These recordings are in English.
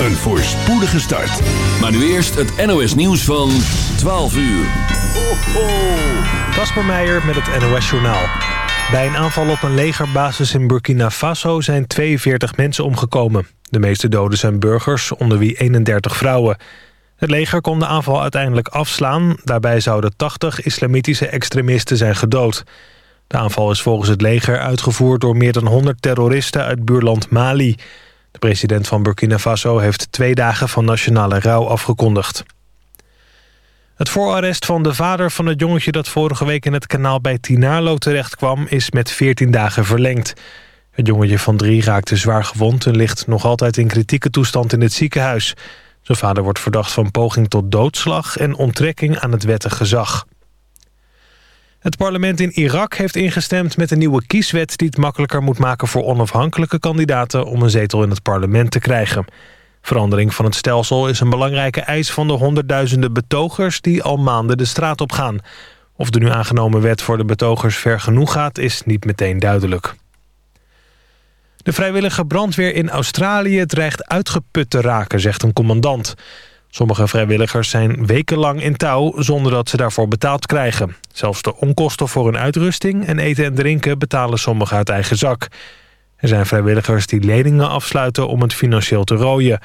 Een voorspoedige start. Maar nu eerst het NOS nieuws van 12 uur. Ho, Kasper Meijer met het NOS Journaal. Bij een aanval op een legerbasis in Burkina Faso zijn 42 mensen omgekomen. De meeste doden zijn burgers, onder wie 31 vrouwen. Het leger kon de aanval uiteindelijk afslaan. Daarbij zouden 80 islamitische extremisten zijn gedood. De aanval is volgens het leger uitgevoerd door meer dan 100 terroristen uit buurland Mali. De president van Burkina Faso heeft twee dagen van nationale rouw afgekondigd. Het voorarrest van de vader van het jongetje dat vorige week in het kanaal bij Tinarlo terechtkwam is met 14 dagen verlengd. Het jongetje van drie raakte zwaar gewond en ligt nog altijd in kritieke toestand in het ziekenhuis. Zijn vader wordt verdacht van poging tot doodslag en onttrekking aan het wettig gezag. Het parlement in Irak heeft ingestemd met een nieuwe kieswet... die het makkelijker moet maken voor onafhankelijke kandidaten... om een zetel in het parlement te krijgen. Verandering van het stelsel is een belangrijke eis van de honderdduizenden betogers... die al maanden de straat op gaan. Of de nu aangenomen wet voor de betogers ver genoeg gaat... is niet meteen duidelijk. De vrijwillige brandweer in Australië dreigt uitgeput te raken, zegt een commandant. Sommige vrijwilligers zijn wekenlang in touw zonder dat ze daarvoor betaald krijgen. Zelfs de onkosten voor hun uitrusting en eten en drinken betalen sommigen uit eigen zak. Er zijn vrijwilligers die leningen afsluiten om het financieel te rooien.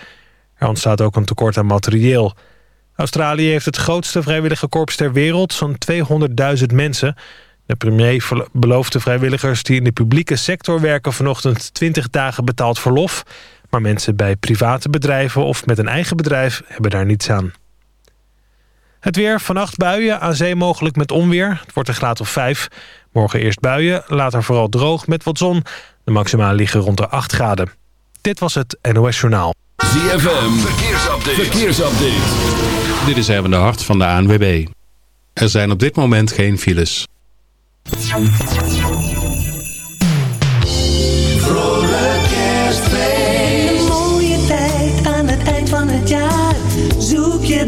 Er ontstaat ook een tekort aan materieel. Australië heeft het grootste vrijwillige korps ter wereld, zo'n 200.000 mensen. De premier belooft de vrijwilligers die in de publieke sector werken vanochtend 20 dagen betaald verlof... Maar mensen bij private bedrijven of met een eigen bedrijf hebben daar niets aan. Het weer, vannacht buien, aan zee mogelijk met onweer. Het wordt een graad of 5. Morgen eerst buien, later vooral droog met wat zon. De maxima liggen rond de 8 graden. Dit was het NOS Journaal. ZFM, verkeersupdate. verkeersupdate. Dit is even de hart van de ANWB. Er zijn op dit moment geen files.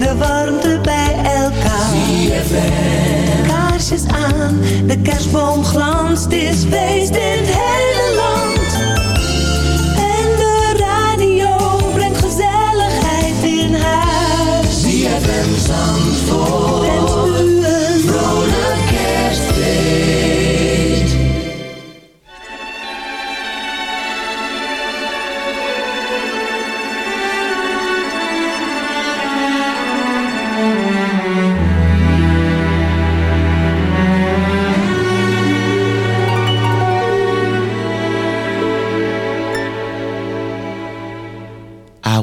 De warmte bij elkaar. ZFM. Kaarsjes aan, de kerstboom glanst, is feest in het hele land. En de radio brengt gezelligheid in huis. ZFM Zandvoort.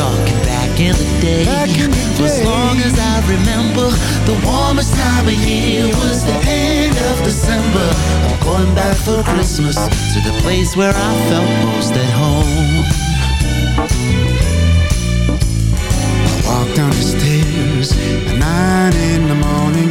talking back in the day. In the day. As long as I remember, the warmest time of year was the end of December. I'm going back for Christmas to the place where I felt most at home. I walked down the stairs at nine in the morning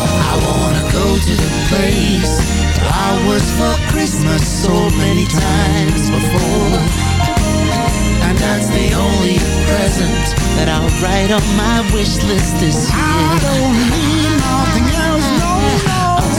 I wanna go to the place I was for Christmas so many times before. And that's the only present that I'll write on my wish list this year I don't need nothing else, no,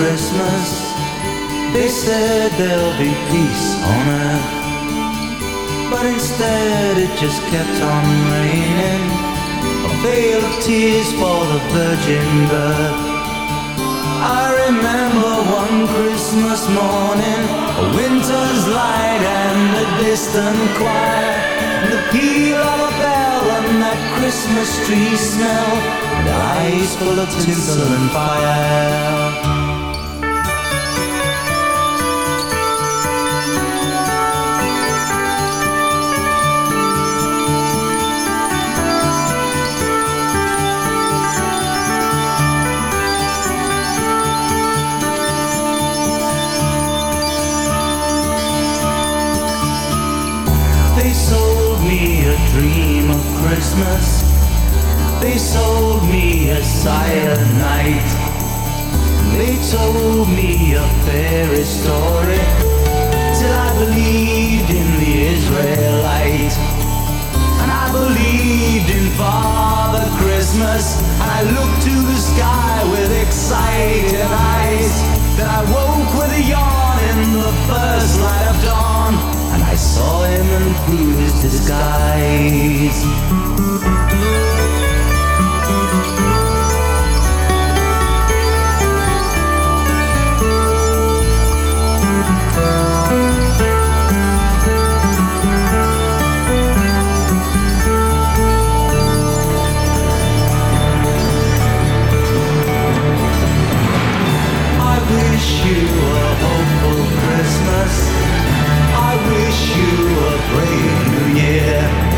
Christmas. They said there'll be peace on earth. But instead it just kept on raining. A veil of tears for the virgin birth. I remember one Christmas morning, a winter's light and a distant choir, and the peal of a bell and that Christmas tree smell, and eyes full of tinsel and fire. Christmas. They sold me a silent night They told me a fairy story Till I believed in the Israelite. And I believed in Father Christmas. And I looked to the sky with excited eyes. Then I woke with a yawn in the first light of dawn saw him and his disguise. I wish you a hopeful Christmas a brave new year.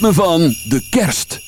Ritme van de kerst.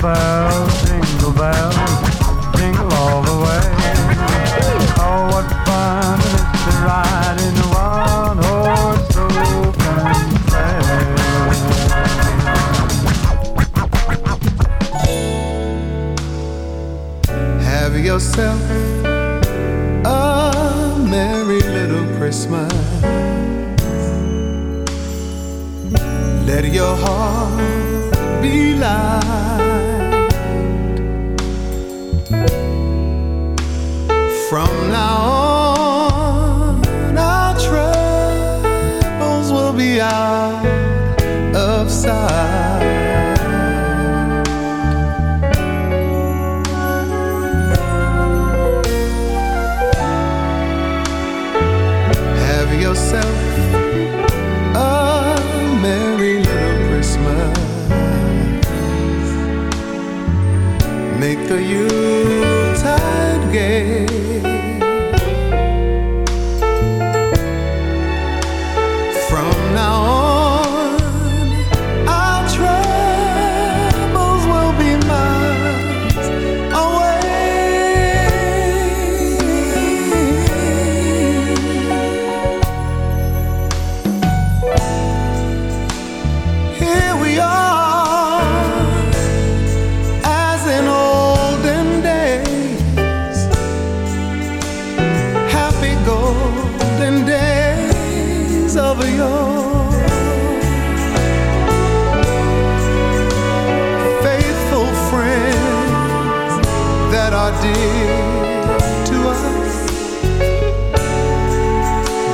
bells, jingle bells, jingle all the way. Oh, what fun it is to ride in a one-horse open sleigh. Have yourself a merry little Christmas. Let your heart be light.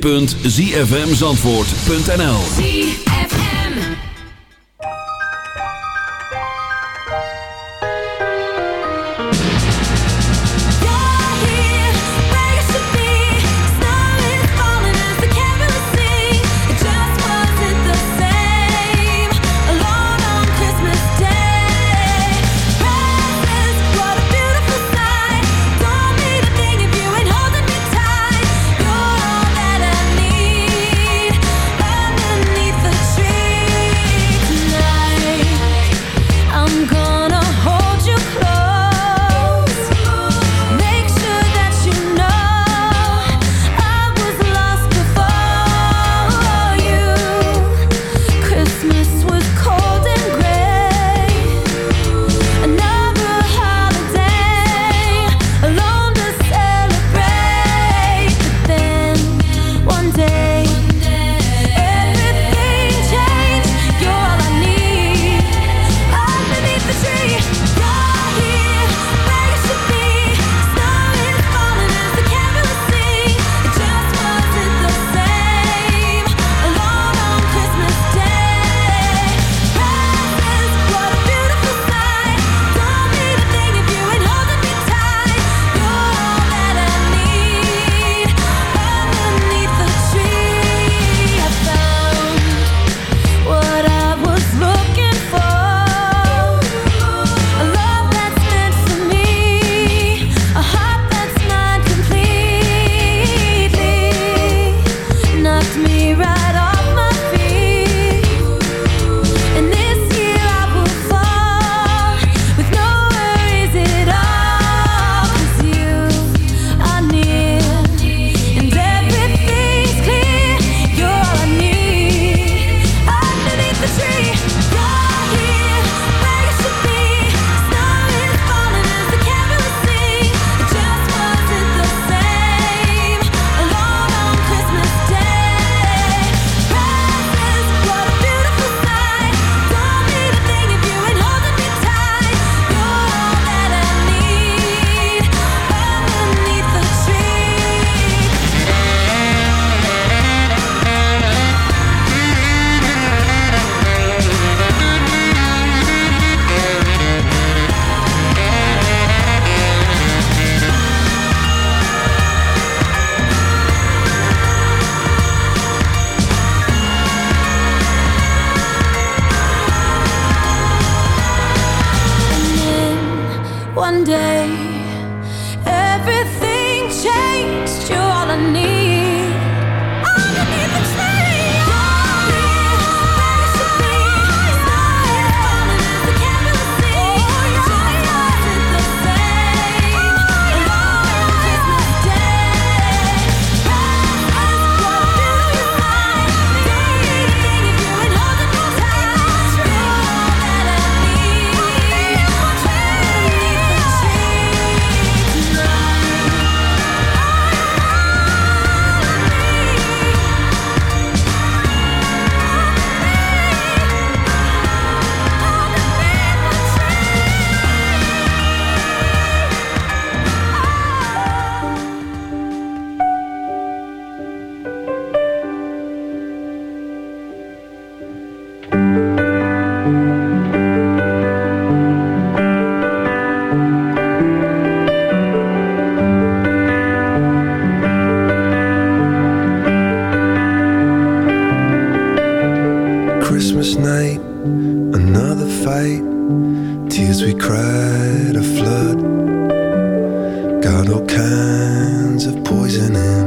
www.zfmzandvoort.nl Tears we cried a flood. Got all kinds of poison in.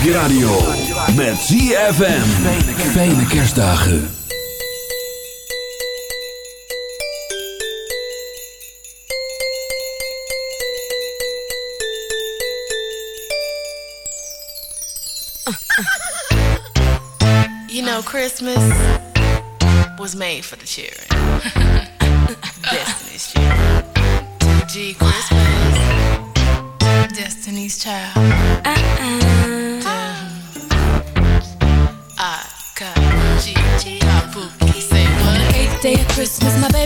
Op je radio. Met ZFM. Fijne kerstdagen. You know, Christmas was made for the children. Destiny's Child. G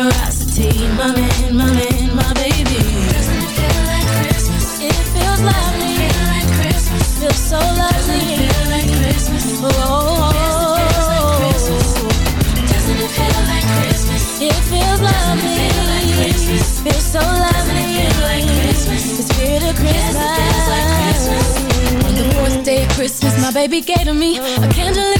generosity, my man, my man, my baby. Doesn't it feel like Christmas? It feels lovely. It Feel like Christmas. Feels so lovely. Doesn't it Feel like Christmas. Oh. Doesn't it feel like Christmas? It feels lovely. It Feel like Christmas. Feels so lovely. Feel like Christmas. The spirit of Christmas. Feels like Christmas. On the fourth day of Christmas, my baby gave to me a candlelit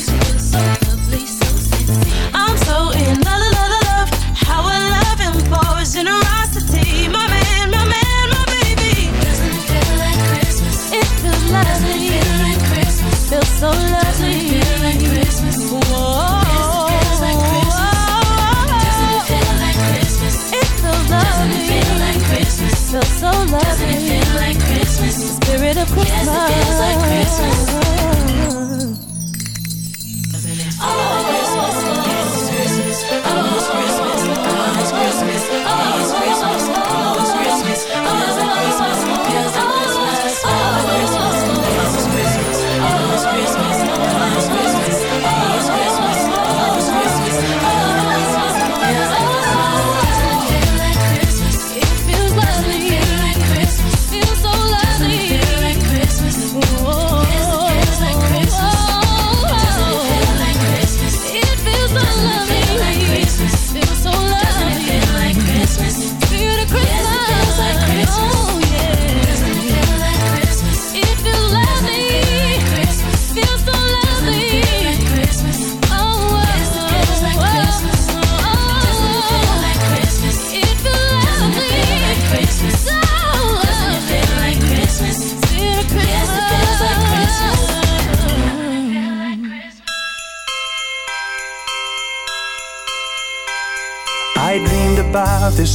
So lovely. Doesn't it feel like Christmas? Doesn't it feel like Christmas? It feels lovely. Doesn't it feel like Christmas? Feels so lovely. Doesn't it feel like Christmas? The spirit of Christmas. Yes, it feels like Christmas.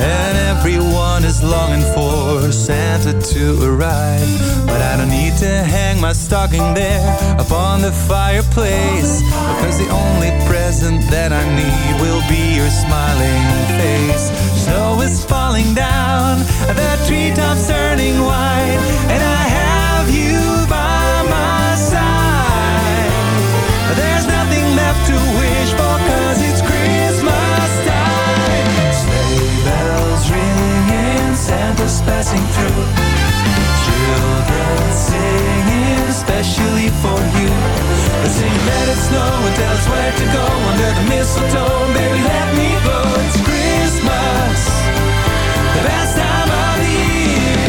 And everyone is longing for Santa to arrive. But I don't need to hang my stocking there upon the fireplace. Because the only present that I need will be your smiling face. Snow and tell us where to go under the mistletoe. Baby, let me go. It's Christmas, the best time of the year.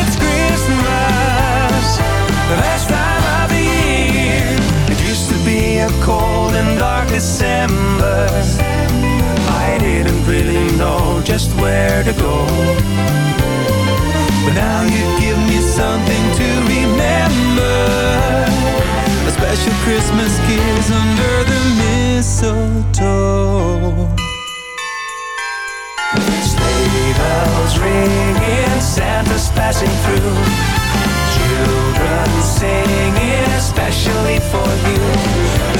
It's Christmas, the best time of the year. It used to be a cold and dark December. Just where to go. But now you give me something to remember. A special Christmas kiss under the mistletoe. Sleigh bells ringing, Santa's passing through. Children singing, especially for you.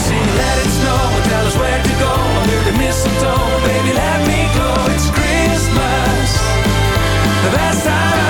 Sing, let it snow, tell us where to go under the mistletoe. Baby, let me go. It's Christmas, the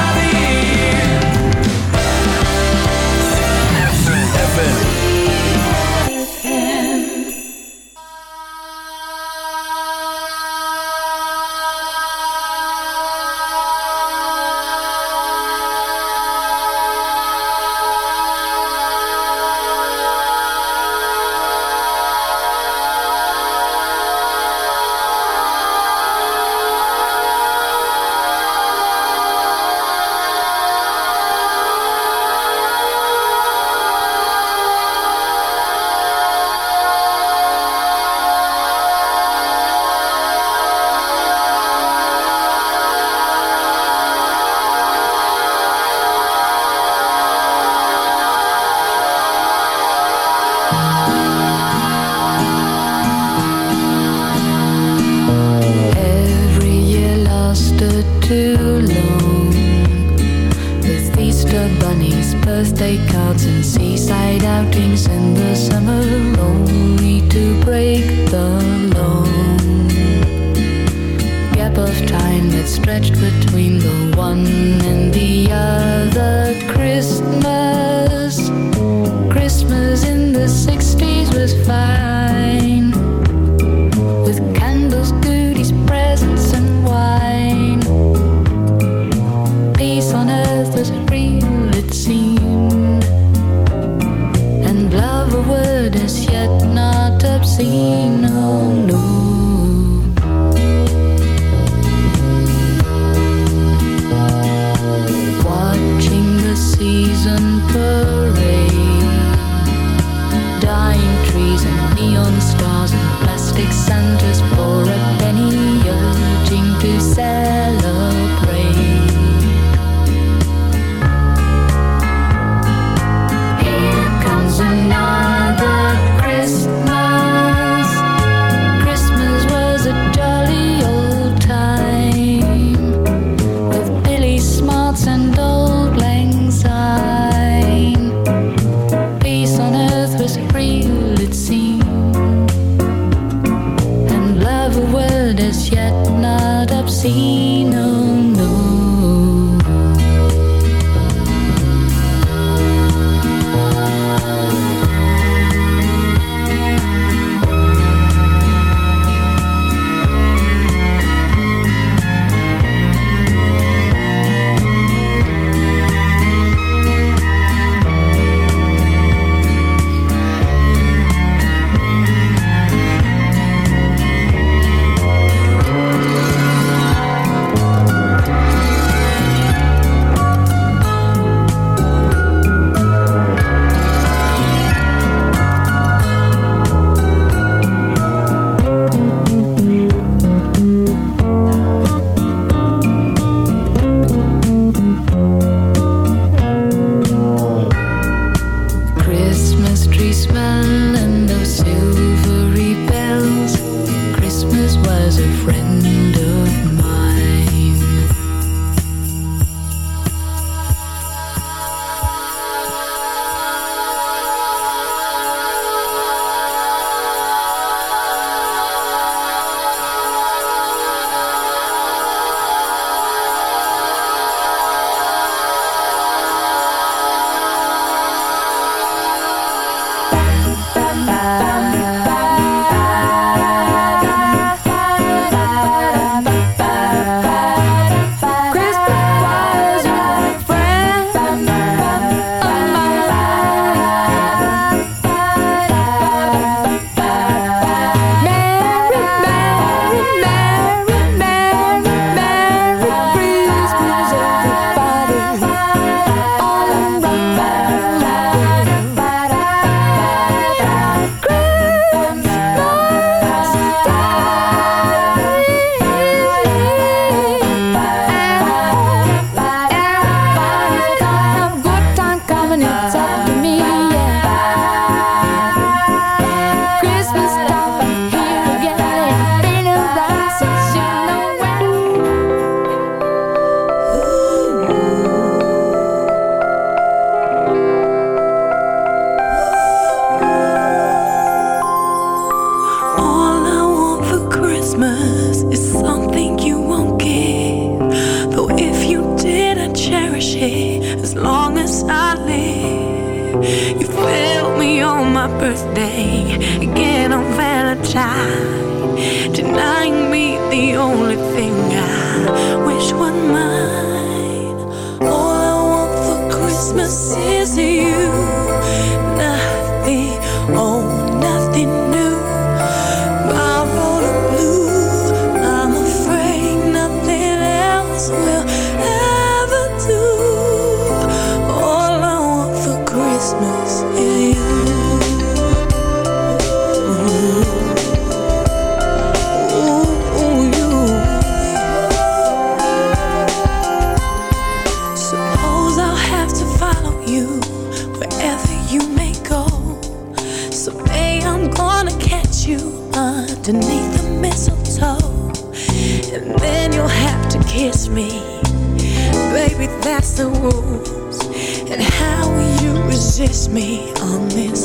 me on this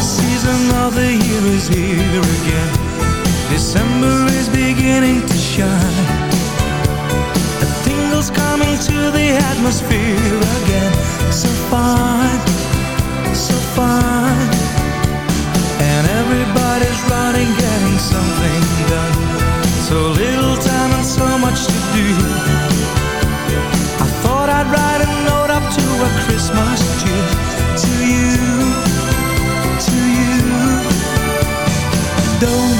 the season of the year is here again. December is beginning to shine. A tingle's coming to the atmosphere again. So fine, so fine. And everybody's running, getting something done. So little time and so much to do. I thought I'd write a note up to a Christmas tree solidão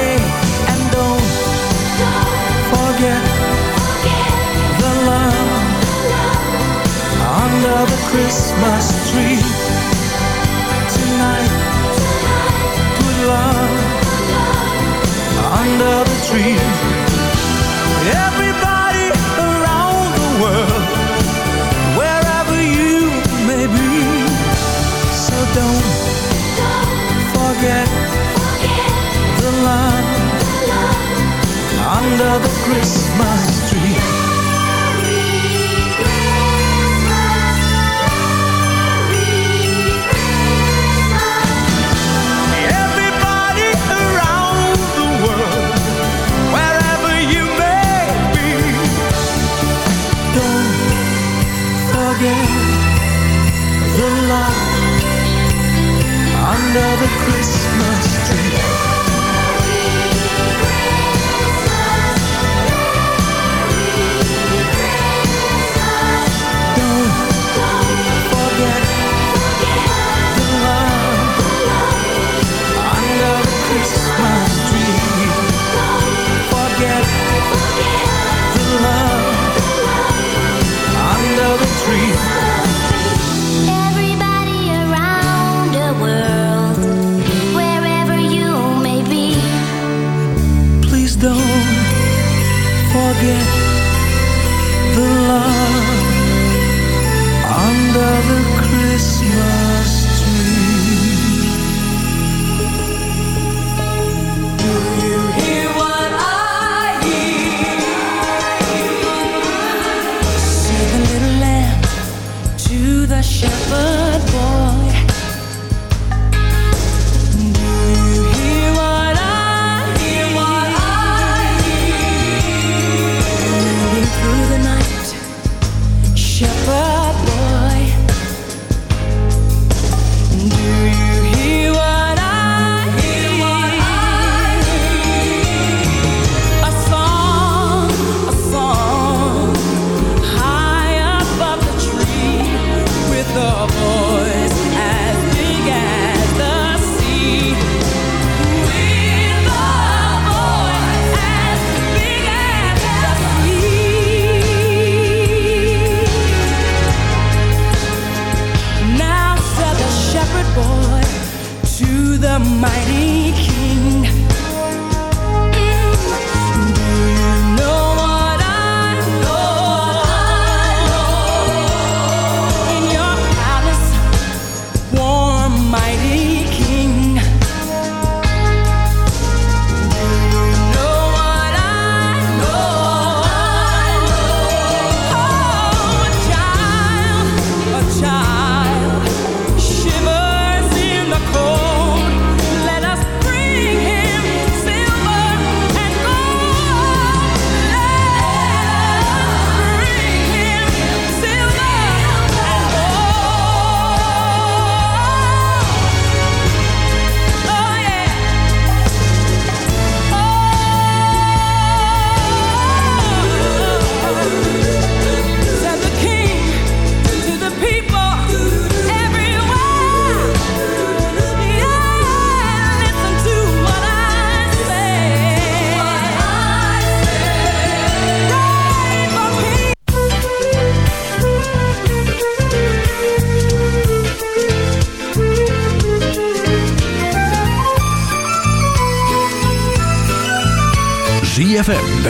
under the Christmas tree. Tonight, put love under the tree.